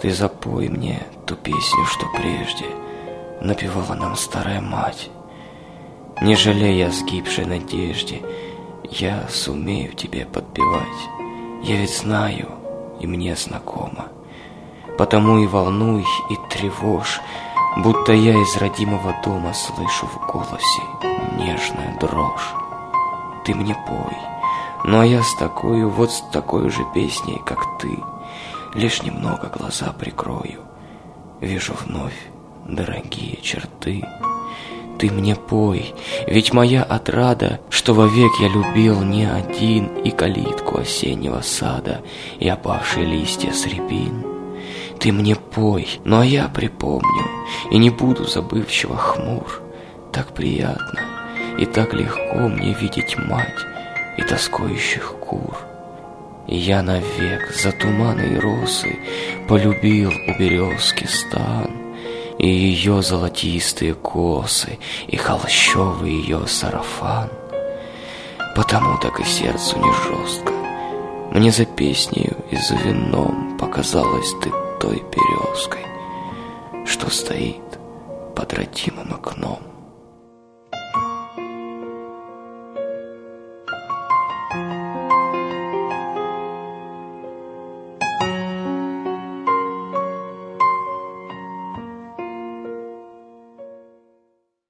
Ты запой мне ту песню, что прежде Напевала нам старая мать. Не жалея о сгибшей надежде, Я сумею тебе подпевать. Я ведь знаю, и мне знакомо. Потому и волнуй, и тревожь, Будто я из родимого дома Слышу в голосе нежную дрожь. Ты мне пой, ну я с такой, вот с такой же песней, как ты, Лишь немного глаза прикрою, Вижу вновь дорогие черты. Ты мне пой, ведь моя отрада, Что вовек я любил не один И калитку осеннего сада, И опавшие листья с рябин. Ты мне пой, ну а я припомню, И не буду забывчиво хмур. Так приятно и так легко мне видеть мать И тоскующих кур. Я навек за туманы и росы Полюбил у березки стан, И ее золотистые косы, И холщовый ее сарафан. Потому так и сердцу не жестко. Мне за песнею и за вином Показалась ты той березкой, Что стоит под родимым окном.